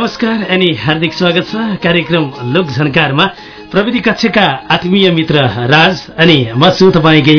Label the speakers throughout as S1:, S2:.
S1: नमस्कार अनि हार्दिक स्वागत छ। कार्यक्रम लोक झन्कारमा प्रविधि कक्षका आत्मीय मित्र राज अनि म छु तपाईँकै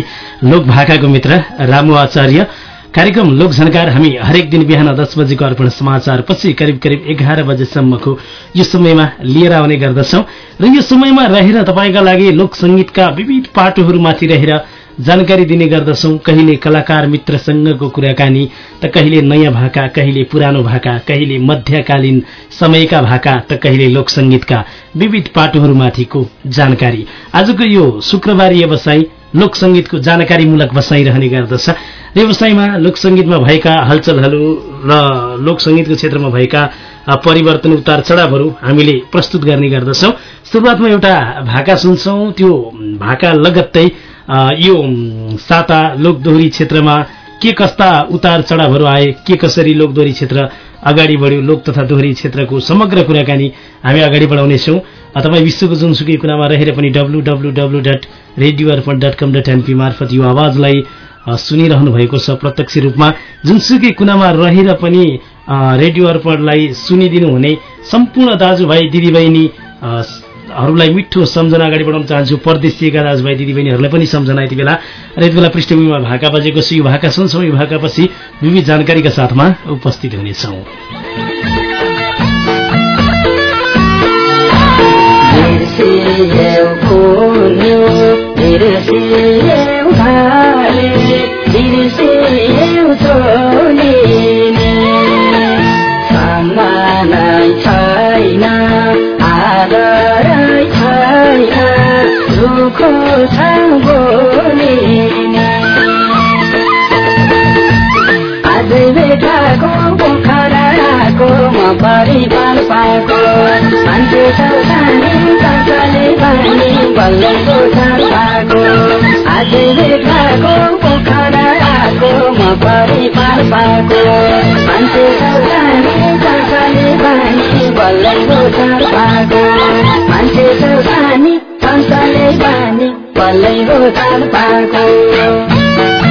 S1: लोक भाकाको मित्र रामु आचार्य। कार्यक्रम लोक झन्कार हामी हरेक दिन बिहान दस बजेको अर्पण समाचार पछि करिब करिब एघार बजेसम्मको यो समयमा लिएर आउने गर्दछौ। र यो समयमा रहेर तपाईँका लागि लोक संगीतका विविध पाटोहरूमाथि रहेर जानकारी दिने गर्दछौं। कहिले कलाकार मित्रसँगको कुराकानी त कहिले नयाँ भाका कहिले पुरानो भाका कहिले मध्यकालीन समयका भाका त कहिले लोकसंगीतका। विविध पाटोहरूमाथिको जानकारी। आजको यो शुक्रबार व्यवसाय लोकसंगीतको जानकारीमूलक बसाइ रहने गर्दछ। व्यवसायमा लोकसंगीतमा भएका हलचलहरू र लोकसंगीतको क्षेत्रमा भएका परिवर्तन उतार चढावहरू हामीले प्रस्तुत गर्ने गर्दछौं। सुरुवातमा एउटा भाका सुन्छौं। त्यो भाका लगत्तै यो साता लोकदोहोरी क्षेत्रमा के कस्ता उतार चढावहरू आए के कसरी लोकदोहोरी क्षेत्र अगाडि बढ्यो लोक तथा दोहोरी क्षेत्रको समग्र कुराकानी हामी अगाडि बढाउनेछौँ। तपाईँ विश्वको जुनसुकै कुनामा रहेर पनि W W W dot radio Arpan dot com dot NP मार्फत यो आवाजलाई सुनिरहनु भएको छ प्रत्यक्ष रूपमा। जुनसुकै कुनामा रहेर पनि रेडियो अर्पणलाई सुनिदिनु हुने सम्पूर्ण दाजुभाइ दिदीबहिनी हरूलाई मिठो सम्झना अगाडि बढाउन चाहन्छु। परदेशिएका दाजुभाइ दिदीबहिनीहरूलाई पनि सम्झना यति बेला। र यति बेला पृष्ठभूमिमा भाका बजेको छु यो भाका सुन्छौँ। यो भाकापछि विविध जानकारीका साथमा उपस्थित हुनेछौँ।
S2: छैन पाएको मान्छे सौसानी कसले पनि बल्लको पाएको आजै भेटाको पोखराको म परिवार पाएको मान्छे सौसानी पाएको मान्छे सौसानी पाएको।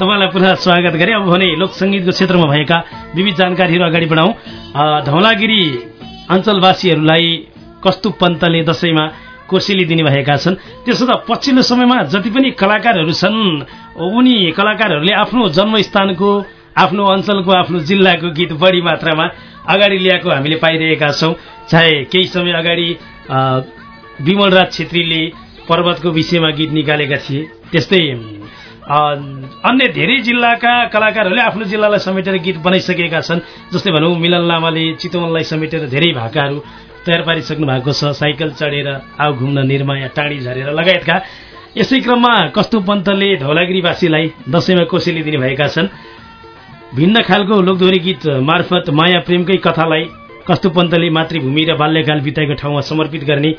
S1: तपाईँलाई पुनः स्वागत गरे। अब भने लोकसङ्गीतको क्षेत्रमा भएका विविध जानकारीहरू अगाडि बढाउँ। धौलागिरी अञ्चलवासीहरूलाई कस्तुप पन्तले दसैँमा कोसेली दिनुभएका छन्। त्यसो त पछिल्लो समयमा जति पनि कलाकारहरू छन् उनी कलाकारहरूले आफ्नो जन्मस्थानको आफ्नो अञ्चलको आफ्नो जिल्लाको गीत बढी मात्रामा अगाडि ल्याएको हामीले पाइरहेका छौँ। चाहे केही समय अगाडि विमलराज छेत्रीले पर्वतको विषयमा गीत निकालेका थिए त्यस्तै अन्य धेरै जिल्लाका कलाकारहरूले आफ्नो जिल्लालाई समेटेर गीत बनाइसकेका छन् जस्तै भनौँ मिलन लामाले चितवनलाई समेटेर धेरै भाकाहरू तयार पारिसक्नु भएको छ। साइकल चढेर आउ घुम्न निर्माया टाढी झरेर लगायतका यसै क्रममा कस्तु पन्तले धौलागिरीवासीलाई दसैँमा कोसेली दिनुभएका छन्। भिन्न खालको लोकदोहोरी गीत मार्फत माया प्रेमकै कथालाई कस्तु पन्तले मातृभूमि र बाल्यकाल बिताएको ठाउँमा समर्पित गर्ने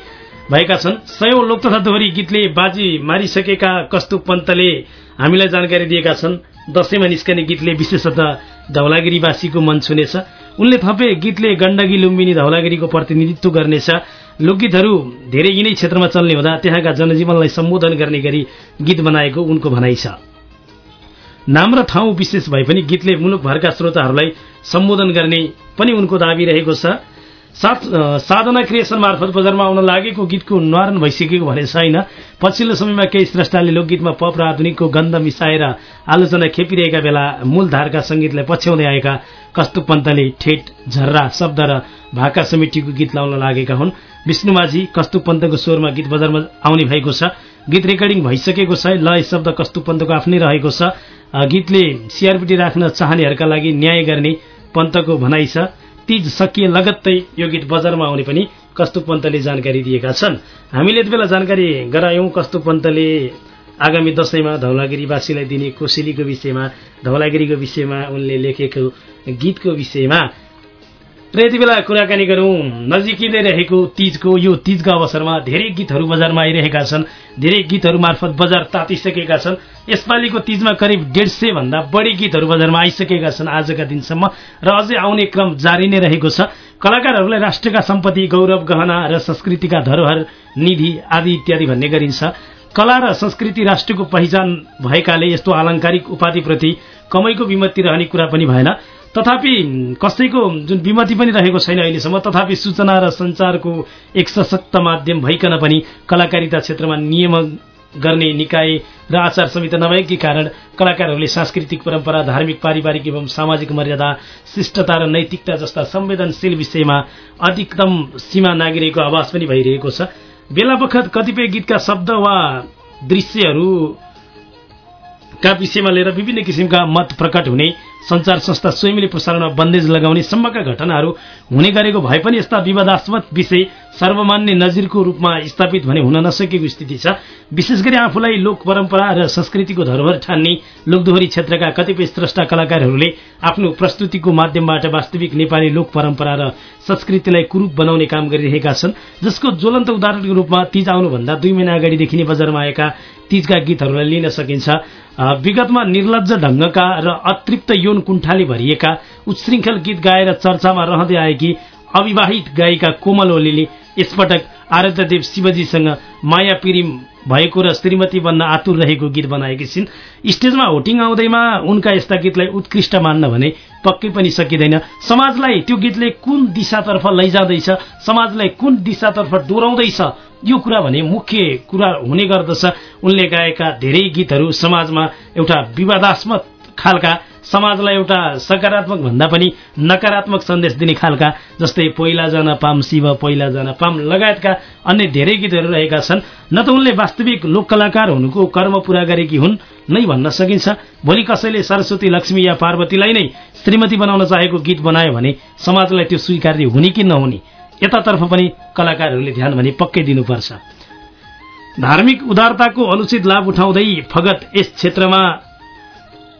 S1: भएका छन्। सयौं लोक तथा दोहोरी गीतले बाजी मारिसकेका कस्तु पन्तले हामीलाई जानकारी दिएका छन्। दसैँमा निस्कने गीतले विशेषतः धौलागिरीवासीको मन छुनेछ। उनले थपे गीतले गण्डकी लुम्बिनी धौलागिरीको प्रतिनिधित्व गर्नेछ। लोकगीतहरू धेरै यिनै क्षेत्रमा चल्ने हुँदा त्यहाँका जनजीवनलाई सम्बोधन गर्ने गरी गीत बनाएको उनको भनाइ छ। नाम र ठाउँ विशेष भए पनि गीतले मुलुकभरका श्रोताहरूलाई सम्बोधन गर्ने पनि उनको दावी रहेको छ। साथ साधना क्रिएसन मार्फत बजारमा आउन लागेको गीतको निवारण भइसकेको भने छैन। पछिल्लो समयमा केही श्रेष्ठाले लोकगीतमा पप र आधुनिकको गन्ध मिसाएर आलोचना खेपिरहेका बेला मूलधारका संगीतलाई पछ्याउँदै आएका कस्तुप पन्तले ठेट झर्रा शब्द र भाका समितिको गीत लाउन लागेका हुन्। विष्णुमाझी कस्तुप पन्तको स्वरमा गीत बजारमा आउने भएको छ। गीत रेकर्डिङ भइसकेको छ। लय शब्द कस्तुप पन्तको आफ्नै रहेको छ। गीतले सिआरपिटी राख्न चाहनेहरूका लागि न्याय गर्ने पन्तको भनाइ छ। तीज सकिए लगत्तै यो गीत बजारमा आउने पनि कस्तु पन्तले जानकारी दिएका छन्। हामीले यति बेला जानकारी गरायौं कस्तु पन्तले आगामी दशैंमा धौलागिरीवासीलाई दिने कोसेलीको विषयमा धौलागिरीको विषयमा उनले लेखेको गीतको विषयमा। र यति बेला कुराकानी गरौँ। नजिकै रहेको तीजको यो तीजको अवसरमा धेरै गीतहरू बजारमा आइरहेका छन्। धेरै गीतहरू मार्फत बजार तातिसकेका छन्। यसपालिको तीजमा करिब डेढ सय भन्दा बढी गीतहरू बजारमा आइसकेका छन् आजका दिनसम्म र अझै आउने क्रम जारी नै रहेको छ। कलाकारहरूलाई राष्ट्रका सम्पत्ति गौरव गहना र संस्कृतिका धरोहर निधि आदि इत्यादि भन्ने गरिन्छ। कला र संस्कृति राष्ट्रको पहिचान भएकाले यस्तो आलंकारिक उपाधिप्रति कमैको विमति रहने कुरा पनि भएन। तथापि कसैको जुन विमति पनि रहेको छैन अहिलेसम्म तथापि सूचना र संचारको एक सशक्त माध्यम भइकन पनि कलाकारिता क्षेत्रमा नियम गर्ने निकाय र आचार संहिता नभएकै कारण कलाकारहरूले सांस्कृतिक परम्परा धार्मिक पारिवारिक एवं सामाजिक मर्यादा शिष्टता र नैतिकता जस्ता संवेदनशील विषयमा अधिकतम सीमा नागिरहेको आवाज पनि भइरहेको छ। बेला बखत कतिपय गीतका शब्द वा दृश्यहरू का विषयमा लिएर विभिन्न किसिमका मत प्रकट हुने संचार संस्था स्वयंले प्रसारणमा बन्देज लगाउने सम्मका घटनाहरू हुने गरेको भए पनि यस्ता विवादास्पद विषय सर्वमान्य नजिरको रूपमा स्थापित भने हुन नसकेको स्थिति छ। विशेष गरी आफूलाई लोक परम्परा र संस्कृतिको धरोहर ठान्ने लोकदोहोरी क्षेत्रका कतिपय स्रष्टा कलाकारहरूले आफ्नो प्रस्तुतिको माध्यमबाट वास्तविक नेपाली लोक परम्परा र संस्कृतिलाई कुरूप बनाउने काम गरिरहेका छन्। जसको ज्वलन्त उदाहरणको रूपमा तीज आउनुभन्दा दुई महिना अगाडिदेखि नै बजारमा आएका तीजका गीतहरूलाई लिन सकिन्छ। विगतमा निर्लज ढंगका र अतृप्त यौन कुण्ठाले भरिएका उच्छृङ्खल गीत गाएर चर्चामा रहँदै आएकी अविवाहित गायिका कोमल ओलीले यसपटक आराध्यदेव शिवजीसँग माया पिरिम भएको र श्रीमती बन्न आतुर रहेको गीत बनाएकी छिन्। स्टेजमा होटिङ आउँदैमा उनका यस्ता गीतलाई उत्कृष्ट मान्न भने पक्कै पनि सकिँदैन। समाजलाई त्यो गीतले कुन दिशातर्फ लैजाँदैछ समाजलाई कुन दिशातर्फ डोराउँदैछ यो कुरा भने मुख्य कुरा हुने गर्दछ। उनले गाएका धेरै गीतहरू समाजमा एउटा विवादास्पद खालका समाजलाई एउटा सकारात्मक भन्दा पनि नकारात्मक सन्देश दिने खालका जस्तै पहिला जान पाम शिव पहिला जान पाम लगायतका अन्य धेरै गीतहरू रहेका छन्। न त उनले वास्तविक लोक कलाकार हुनुको कर्म पूरा गरेकी हुन् नै भन्न सकिन्छ। भोलि कसैले सरस्वती लक्ष्मी या पार्वतीलाई नै श्रीमती बनाउन चाहेको गीत बनायो भने समाजलाई त्यो स्वीकार्य हुने कि नहुने? यतातर्फ पनि कलाकारहरूले ध्यान भने पक्कै दिनुपर्छ। धार्मिक उदारताको अनुचित लाभ उठाउँदै फगत यस क्षेत्रमा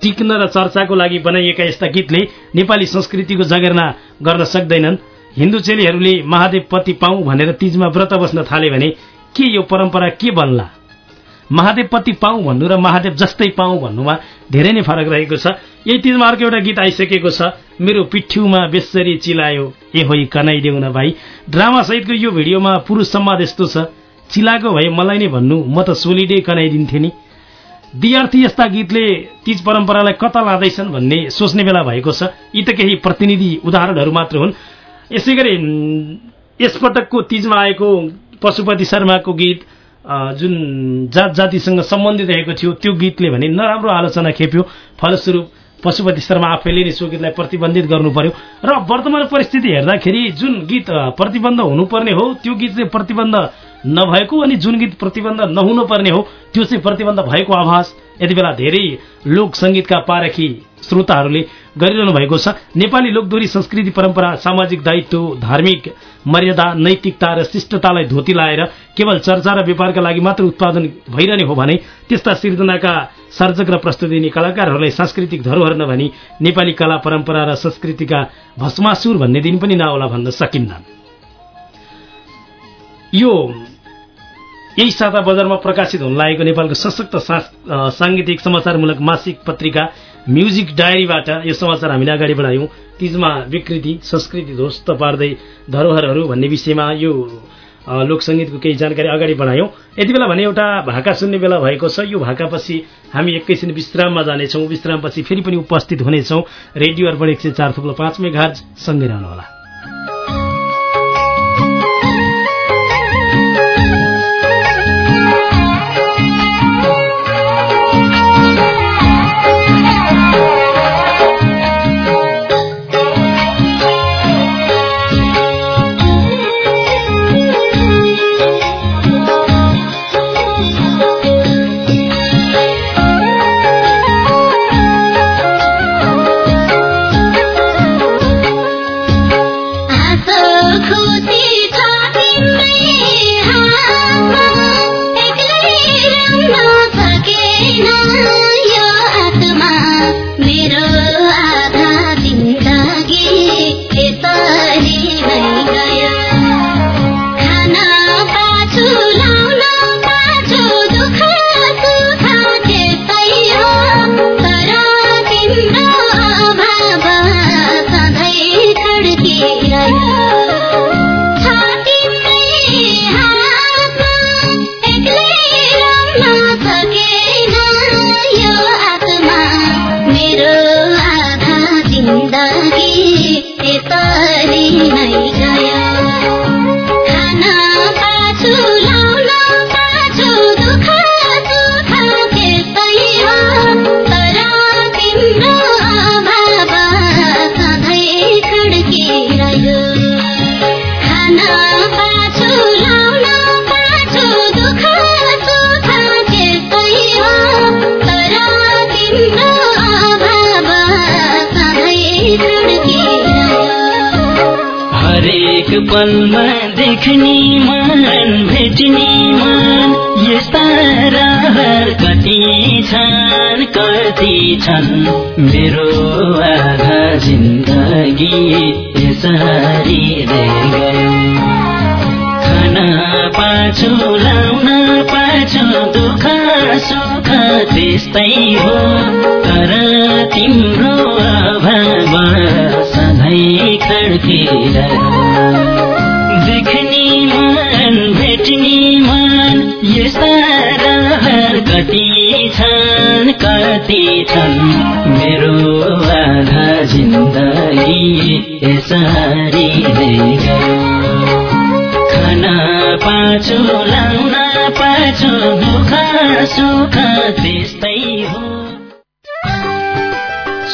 S1: टिक्न र चर्चाको लागि बनाइएका यस्ता गीतले नेपाली संस्कृतिको जगेर्ना गर्न सक्दैनन्। हिन्दू चेलीहरूले महादेव पति पाऊ भनेर तीजमा व्रत बस्न थाले भने के यो परम्परा के बन्ला? महादेव पति पाऊ भन्नु र महादेव जस्तै पाऊ भन्नुमा धेरै नै फरक रहेको छ। यही तिजमा अर्को एउटा गीत आइसकेको छ। मेरो पिठ्यौमा बेसरी चिलायो। ए होइ कनाइदेऊ न भाइ। ड्रामा सहितको यो भिडियोमा पुरुष सम्वाद यस्तो छ। चिलाएको भए मलाई नै भन्नु म त सोलिडे कनाइदिन्थेँ नि। विद्यार्थी यस्ता गीतले तीज परम्परालाई कता लाँदैछन् भन्ने सोच्ने बेला भएको छ। यी त केही प्रतिनिधि उदाहरणहरू मात्र हुन्। यसै गरी यसपटकको तीजमा आएको
S3: पशुपति शर्माको गीत जुन जात जातिसँग सम्बन्धित रहेको थियो त्यो गीतले भने नराम्रो आलोचना खेप्यो। फलस्वरूप पशुपति शर्मा आफैले नै सो गीतलाई प्रतिबन्धित गर्नु पर्यो र वर्तमान परिस्थिति हेर्दाखेरि जुन गीत प्रतिबन्ध हुनुपर्ने हो त्यो गीत चाहिँ प्रतिबन्ध नभएको अनि जुन गीत प्रतिबन्ध नहुनु पर्ने हो त्यो चाहिँ प्रतिबन्ध भएको आभास। यति बेला धेरै लोक सङ्गीतका पारखी श्रोताहरूले गरिरहनु भएको छ। नेपाली लोकदोरी संस्कृति परम्परा सामाजिक दायित्व धार्मिक मर्यादा नैतिकता र शिष्टतालाई धोती लाएर केवल चर्चा र व्यापारका लागि मात्र उत्पादन भइरहने हो भने त्यस्ता सिर्जनाका सर्जक र प्रस्तुति दिने कलाकारहरूलाई सांस्कृतिक धरोहर नभनी नेपाली कला परम्परा र संस्कृतिका भस्मासुर भन्ने दिन पनि नहोला भन्न सकिन्न। यो यही साता बजारमा प्रकाशित हुन लागेको नेपालको सशक्त साङ्गीतिक समाचारमूलक मासिक पत्रिका म्युजिक डायरीबाट यो समाचार हामीले अगाडि बढायौँ। तिजमा विकृति संस्कृति ध्वस्त पार्दै धरोहरहरू भन्ने विषयमा यो लोकसङ्गीतको केही जानकारी अगाडि बढायौँ। यति बेला भने एउटा भाका सुन्ने बेला भएको छ। यो भाकापछि हामी एकैछिन विश्राममा जानेछौँ। विश्रामपछि फेरि पनि उपस्थित हुनेछौँ। रेडियो अर्पण एक सय चार थुप्रो पाँच मेघाज सँगै रहनुहोला।
S4: छन् कति छन् मेरो आधा जिन्दगी यसरी खान पाछु लाउन पाछु दुःख सुख त्यस्तै हो। तर तिम्रो अभाव सधैँ खड्किरह्यो छन्। मेरो आधा जिन्दगी यसरी नै खान पाछु लाउन पाछु दुःख सुख त्यस्तै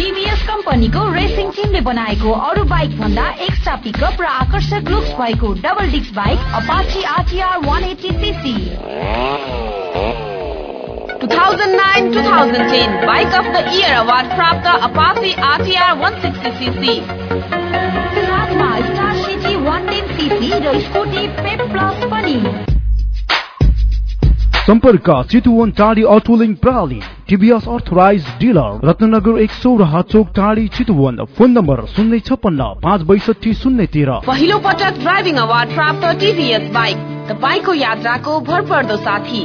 S5: टिभीएस कम्पनीको रेसिङ टिमले बनाएको अरू बाइक भन्दा एक्स्ट्रा पिकअप र आकर्षक लुक्स भएको double disc bike Apache RTR one eighty CC
S6: 2009-2010 bike of the year award प्राप्त अपाची आरटिआर 160 सीसी
S5: साथमा star city one ten CC र स्कुटी पेप प्लस पनि।
S7: सम्पर्क चितुवन टाढी अटोलिङ प्रणाली टिभीएस अर्थराइज डिलर रत्नगर एक सौ र चोक टाढी चितुवन फोन नम्बर शून्य छप्पन्न पाँच बैसठी शून्य तेह्र।
S6: पहिलो पटक ड्राइभिङ अवार्ड प्राप्त टिभीएस बाइक। तपाईँको यात्राको भरपर्दो साथी।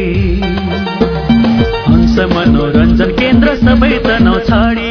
S8: मनोरञ्जन केन्द्र सबै तनाउ छाडी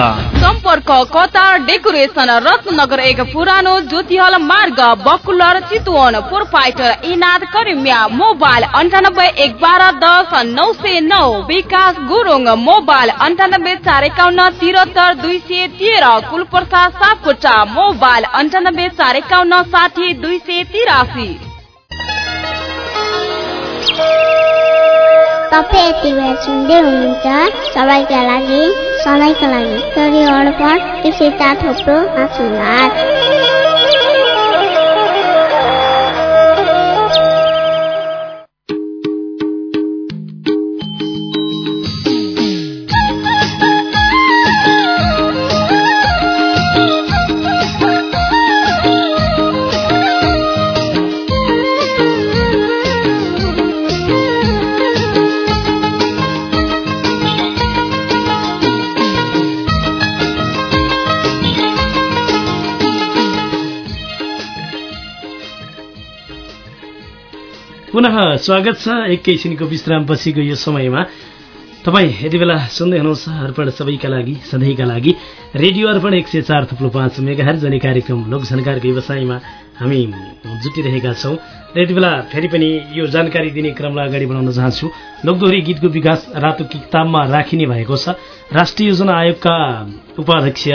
S6: सम्पर्क। कतार डेकोरेसन रत्नगर एक पुरानो ज्योतिहल मार्ग बकुलर चितवन प्रोपाइटर इनाद करिमिया मोबाइल अन्ठानब्बे एक बाह्र दस नौ सय नौ विकास गुरुङ मोबाइल अन्ठानब्बे चार एकाउन्न तिहत्तर दुई सय तेह्र कुलप्रसाद सापकोटा मोबाइल अन्ठानब्बे चार एकाउन्न साठी दुई सय तिरासी।
S9: तपाईँ यति बेला सुन्दै हुनुहुन्छ सबैका लागि सधैँका लागि टोरी अर्पण इसिता थोप्रो आशीर्वाद
S1: पुनः स्वागत छ। एकैछिनको विश्रामपछिको यो समयमा। तपाईँ यति बेला सुन्दै हुनुहुन्छ अर्पण सबैका लागि सधैँका लागि। रेडियो अर्पण एक सय चार थुप्रो पाँच मेगाहर जने कार्यक्रम लोकझनकारको व्यवसायमा हामी जुटिरहेका छौँ। र यति बेला फेरि पनि यो जानकारी दिने क्रमलाई अगाडि बढाउन चाहन्छु। लोकदोहोरी गीतको विकास रातो किताबमा राखिने भएको छ। राष्ट्रिय योजना आयोगका उपाध्यक्ष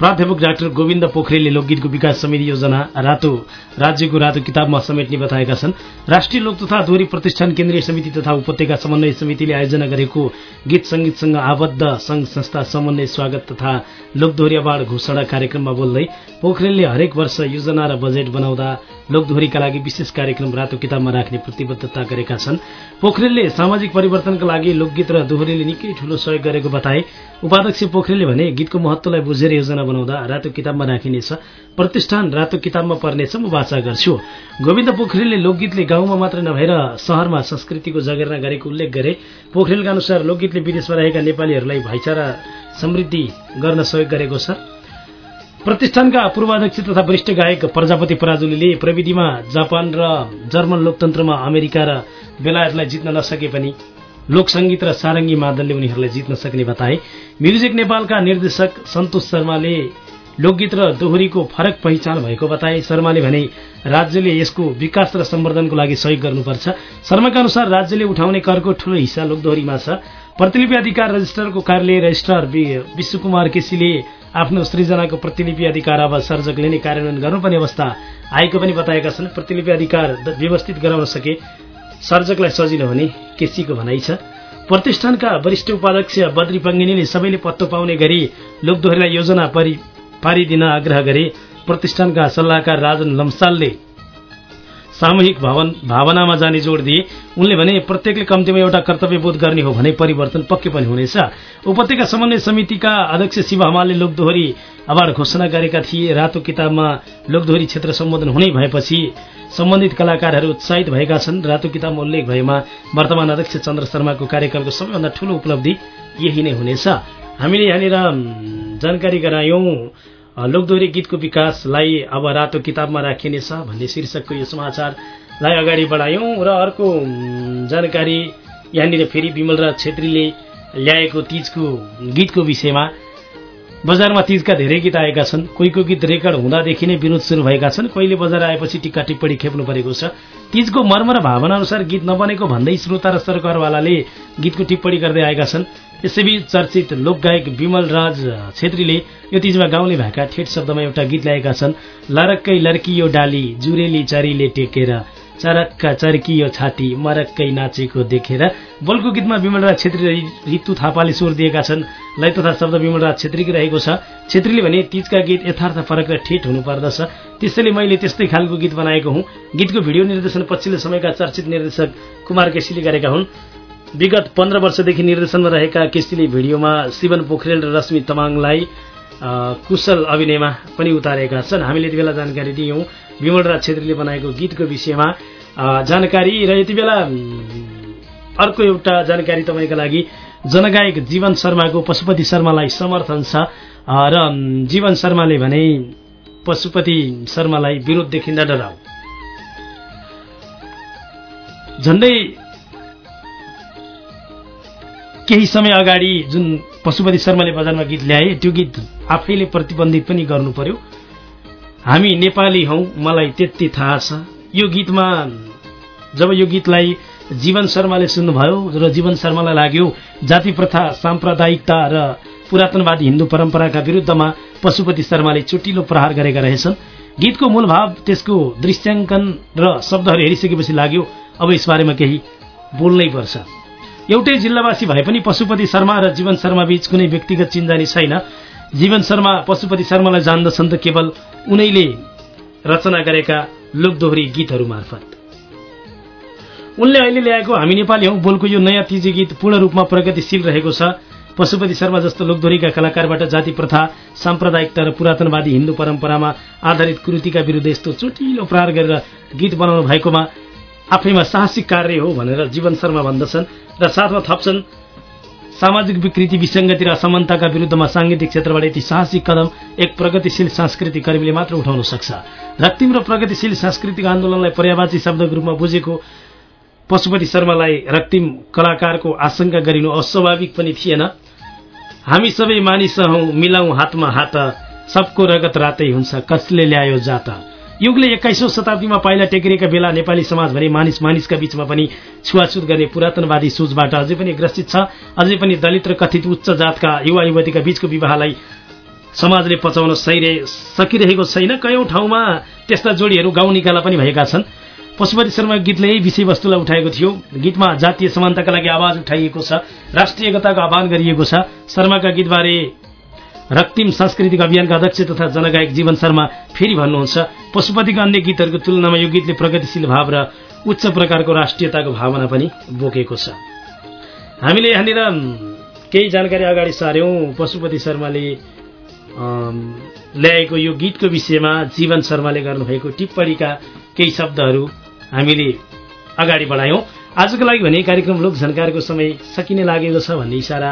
S1: प्राध्यापक डाक्टर गोविन्द पोखरेलले लोकगीतको विकास समिति योजना रातो राज्यको रातो किताबमा समेट्ने बताएका छन्। राष्ट्रिय लोक तथा दोहोरी प्रतिष्ठान केन्द्रीय समिति तथा उपत्यका समन्वय समितिले आयोजना गरेको गीत संगीतसँग आबद्ध संघ संस्था समन्वय स्वागत तथा लोकदोहोरी अवार्ड घोषणा कार्यक्रममा बोल्दै पोखरेलले हरेक वर्ष योजना र बजेट बनाउँदा लोकदोहोरीका लागि विशेष कार्यक्रम रातो किताबमा राख्ने प्रतिबद्धता गरेका छन्। पोखरेलले सामाजिक परिवर्तनका लागि लोकगीत र दोहोरीले निकै ठूलो सहयोग गरेको बताए। उपाध्यक्ष पोखरेलले भने गीतको महत्वलाई बुझेर योजना बनाउँदा रातो किताबमा राखिनेछ। प्रतिष्ठान रातो किताबमा पर्नेछ म वाचा गर्छु। गोविन्द पोखरेलले लोकगीतले गाउँमा मात्र नभएर शहरमा संस्कृतिको जगेर्ना गरेको उल्लेख गरे। पोखरेलका अनुसार लोकगीतले विदेशमा रहेका नेपालीहरूलाई भाइचारा समृद्धि गर्न सहयोग गरेको छ। प्रतिष्ठानका पूर्वाध्यक्ष तथा वरिष्ठ गायक प्रजापति पराजुलीले प्रविधिमा जापान र जर्मन लोकतन्त्रमा अमेरिका र बेलायतलाई जित्न नसके पनि लोकसंगीत र सारङ्गी मादलले उनीहरूलाई जित्न सक्ने बताए। म्युजिक नेपालका निर्देशक सन्तोष शर्माले लोकगीत र दोहोरीको फरक पहिचान भएको बताए। शर्माले भने राज्यले यसको विकास र सम्वर्धनको लागि सहयोग गर्नुपर्छ। शर्माका अनुसार राज्यले उठाउने करको ठूलो हिस्सा लोकदोहोरीमा छ। प्रतिलिपि अधिकार रजिस्ट्रारको कार्यालय रजिस्ट्रार विश्वकुमार केसीले आफ्नो सृजनाको प्रतिलिपि अधिकार अब सर्जकले नै कार्यान्वयन गर्नुपर्ने अवस्था आएको पनि बताएका छन्। प्रतिलिपि अधिकार व्यवस्थित गराउन सके। सर्जकलाई सजिलो हुने केसीको भनाइ छ। प्रतिष्ठानका वरिष्ठ उपाध्यक्ष बद्री पङ्गिनीले सबैले पत्तो पाउने गरी लोकदोहोरीलाई योजना परि पारिदिन आग्रह गरे प्रतिष्ठानका सल्लाहकार राजन लम्सालले सामूहिक भावन भावनामा जाने जोड़ दिए। उनले भने प्रत्येकले कम्तीमा एउटा कर्तव्यबोध गर्ने हो भने परिवर्तन पक्कै पनि हुनेछ। उपत्यका समन्वय समितिका अध्यक्ष शिव हमालले लोकदोहोरी अवार्ड घोषणा गरेका थिए। रातो किताबमा लोकदोहोरी क्षेत्र सम्बोधन हुने भएपछि सम्बन्धित कलाकारहरू उत्साहित भएका छन्। रातो किताबमा उल्लेख भएमा वर्तमान अध्यक्ष चन्द्र शर्माको कार्यकालको सबैभन्दा ठूलो उपलब्धि यही नै हुनेछ। हामीले यहाँनिर जानकारी गरायौं। लोकदोहोरी गीतको विकासलाई अब रातो किताबमा राखिनेछ भन्ने शीर्षकको यो समाचारलाई अगाडि बढायौं र अर्को जानकारी यहाँनिर फेरि विमलराज छेत्रीले ल्याएको तीजको गीतको विषयमा। बजारमा तीजका धेरै गीत आएका छन्। कोहीको गीत रेकर्ड हुँदादेखि नै विरोध सुरु भएका छन्। कहिले बजार आएपछि टिक्का टिप्पणी खेप्नु परेको छ। तीजको मर्म र भावना अनुसार गीत नबनेको भन्दै श्रोता र सरकारवालाले गीतको टिप्पणी गर्दै आएका छन्। यसैबीच चर्चित लोकगायक विमल राज छेत्रीले यो तीजमा गाउँले भाका ठेट शब्दमा एउटा गीत ल्याएका छन्। लरक्कै लर्कियो डाली जुरेली चरीले टेकेर चरक्का चर्कियो छाती मरक्कै नाचेको देखेर बोलको गीतमा विमलराज छेत्री र ऋतु थापाले स्वर दिएका छन्। लय तथा शब्द विमलराज छेत्रीकै रहेको छ। छेत्रीले भने तीजका गीत यथार्थ फरक र ठेट हुनुपर्दछ त्यसैले मैले त्यस्तै खालको गीत बनाएको हुँ। गीतको भिडियो निर्देशन पछिल्लो समयका चर्चित निर्देशक कुमार केसीले गरेका हुन्। विगत पन्ध्र वर्षदेखि निर्देशनमा रहेका केसीले भिडियोमा शिवन पोखरेल र रश्मि तमाङलाई कुशल अभिनयमा पनि उतारेका छन्। हामीले यति बेला जानकारी दियौं। विमलराज छेत्रीले बनाएको गीतको विषयमा जानकारी र यति बेला अर्को एउटा जानकारी तपाईँका लागि जनगायक जीवन शर्माको पशुपति शर्मालाई समर्थन छ। र जीवन शर्माले भने पशुपति शर्मालाई विरोधदेखि नडराउ झन्डै केही समय अगाडि जुन पशुपति शर्माले बजारमा गीत ल्याए त्यो गीत आफैले प्रतिबन्धित पनि गर्नु पर्यो। हामी नेपाली हौ मलाई त्यति थाहा छ। यो गीतमा जब यो गीतलाई जीवन शर्माले सुन्नुभयो र जीवन शर्मालाई लाग्यो जाति प्रथा साम्प्रदायिकता र पुरातनवादी हिन्दू परम्पराका विरुद्धमा पशुपति शर्माले चुटिलो प्रहार गरेका रहेछन्। गीतको मूल भाव त्यसको दृश्याङ्कन र शब्दहरू हेरिसकेपछि लाग्यो। अब यसबारेमा केही बोल्नै पर्छ। एउटै जिल्लावासी भए पनि पशुपति शर्मा र जीवन शर्मा बीच कुनै व्यक्तिगत चिन्जानी छैन। जीवन शर्मा पशुपति शर्मालाई जान्दछन् त केवल उनैले रचना गरेका लोकदोहोरी गीतहरू मार्फत। उनले अहिले ल्याएको हामी नेपाली हौ बोलको यो नयाँ तिजी गीत पूर्ण रूपमा प्रगतिशील रहेको छ। पशुपति शर्मा जस्तो लोकदोरीका कलाकारबाट जाति प्रथा साम्प्रदायिकता र पुरातनवादी हिन्दू परम्परामा आधारित कृतिका विरुद्ध यस्तो चुटिलो प्रहार गरेर गीत बनाउनु भएकोमा आफैमा साहसिक कार्य हो भनेर जीवन शर्मा भन्दछन् र साथमा थप्छन्। सामाजिक विकृति विसङ्गति र असमानताका विरुद्धमा साङ्गीतिक क्षेत्रबाट यति साहसिक कदम एक प्रगतिशील सांस्कृतिक कर्मीले मात्र उठाउन सक्छ। रक्तिम र प्रगतिशील सांस्कृतिक आन्दोलनलाई पर्यावाची शब्दको रूपमा बुझेको पशुपति शर्मालाई रक्तिम कलाकारको आशंका गरिनु अस्वाभाविक पनि थिएन। हामी सबै मानिस हौ मिलाउँ हातमा हात। सबको रगत रातै हुन्छ कसले ल्यायो जात? युगले एक्काइसौँ शताब्दीमा पाइला टेकिरहेका बेला नेपाली समाजभरि मानिस मानिसका बीचमा पनि छुवाछुत गर्ने पुरातनवादी सोचबाट अझै पनि ग्रसित छ। अझै पनि दलित र कथित उच्च जातका युवा युवतीका बीचको विवाहलाई समाजले पचाउन सकिरहेको छैन। कयौं ठाउँमा त्यस्ता जोडीहरू गाउँ निकाला पनि भएका छन्। पशुपति शर्मा गीतले यही विषयवस्तुलाई उठाएको थियो। गीतमा जातीय समानताका लागि आवाज उठाइएको छ। राष्ट्रिय एकताको आह्वान गरिएको छ। शर्माका गीतबारे रक्तिम सांस्कृतिक अभियानका अध्यक्ष तथा जनगायक जीवन शर्मा फेरि भन्नुहुन्छ पशुपतिका अन्य गीतहरूको तुलनामा यो गीतले प्रगतिशील भाव र उच्च प्रकारको राष्ट्रियताको भावना पनि बोकेको छ। हामीले यहाँनिर केही जानकारी अगाडि सार्यौं। पशुपति शर्माले ल्याएको यो गीतको विषयमा जीवन शर्माले गर्नुभएको टिप्पणीका केही शब्दहरू हामीले अगाडि बढायौं। आजको लागि भने कार्यक्रम लोक झन्कारको समय सकिने लागेको छ भन्ने इसारा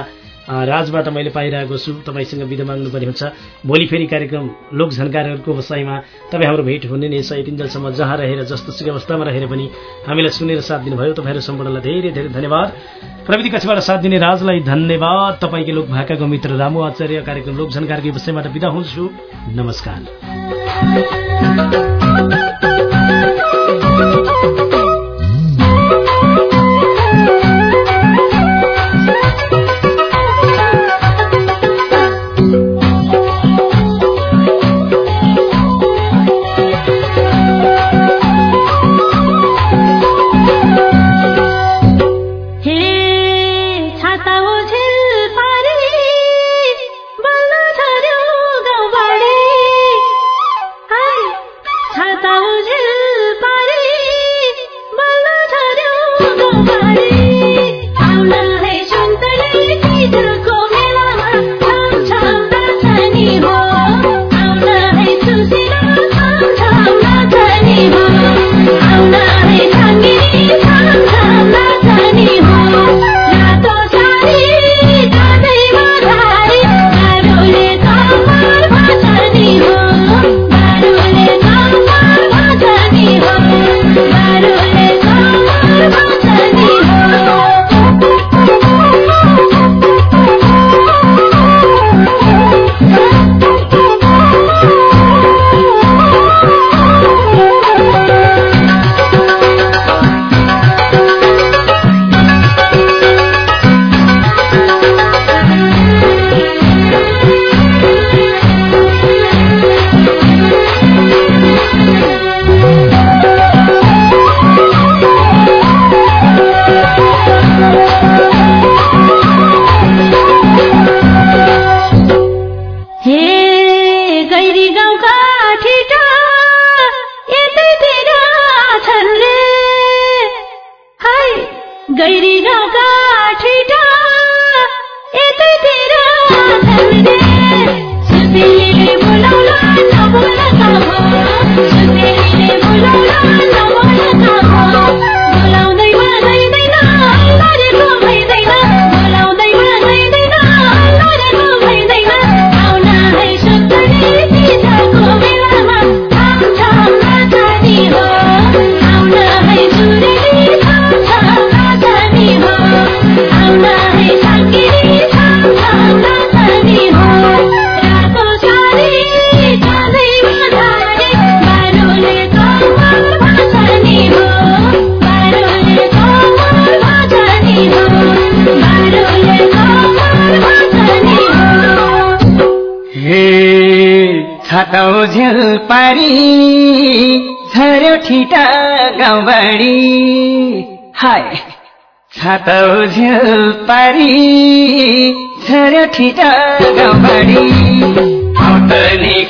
S1: राजबाट मैले पाइरहेको छु तपाईँसँग विधा माग्नुपर्ने हुन्छ। भोलि फेरि कार्यक्रम लोक झन्कारहरूको बसाइमा तपाईँ हाम्रो भेट हुने नै छ। यतिन्जेलसम्म जहाँ रहेर जस्तो सुकै अवस्थामा रहेर पनि हामीलाई सुनेर साथ दिनुभयो। तपाईँहरू सम्पूर्णलाई धेरै धेरै धन्यवाद। प्रविधि कक्षबाट साथ दिने राजलाई धन्यवाद। तपाईँको लोक भाकाको मित्र रामु आचार्य कार्यक्रम लोक झन्कारको विषयबाट विदा हुन्छु। नमस्कार।
S2: छातौ झेल पारी झर्यो ठिटा गाउँबाडी हाय छातौ झेल पारी झर्यो ठिटा गाउँबाडी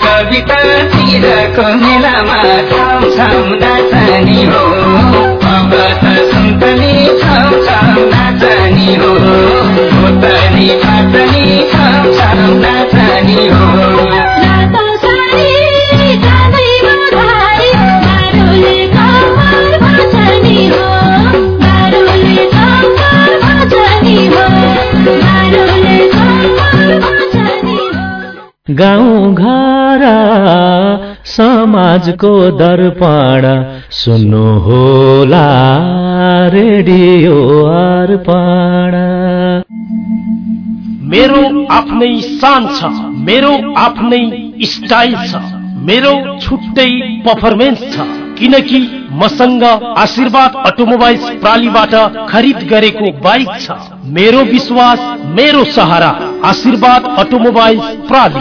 S2: कवितातिरको मेलामा छाउ छाउ नाचनी हो।
S10: गाउँ घर समाजको दर्पण सुन्नु होला रेडियो अर्पण।
S1: मेरो आफ्नै शान छ मेरो आफ्नै स्टाइल छ मेरो छुट्टै पर्फर्मेन्स छ किनकि मसँग आशीर्वाद अटोमोबाइल्स प्रालीबाट खरिद गरेको बाइक छ। मेरो विश्वास मेरो सहारा आशीर्वाद अटोमोबाइल्स प्राली।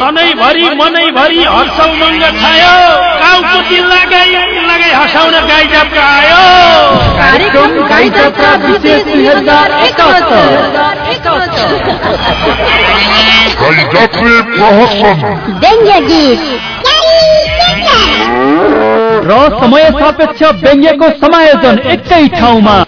S1: सधैँभरि मनैभरि हर्ष उमङ्ग छायो। गाउँको दिल लगाई लगाई हँसाउन गाई जात्रा आयो।
S11: कार्यक्रम गाई जात्रा विशेष दुई हजार
S9: व्यङ्ग्य गीत।
S12: र समय सापेक्ष व्यङ्ग्यको समायोजन एकै ठाउँमा।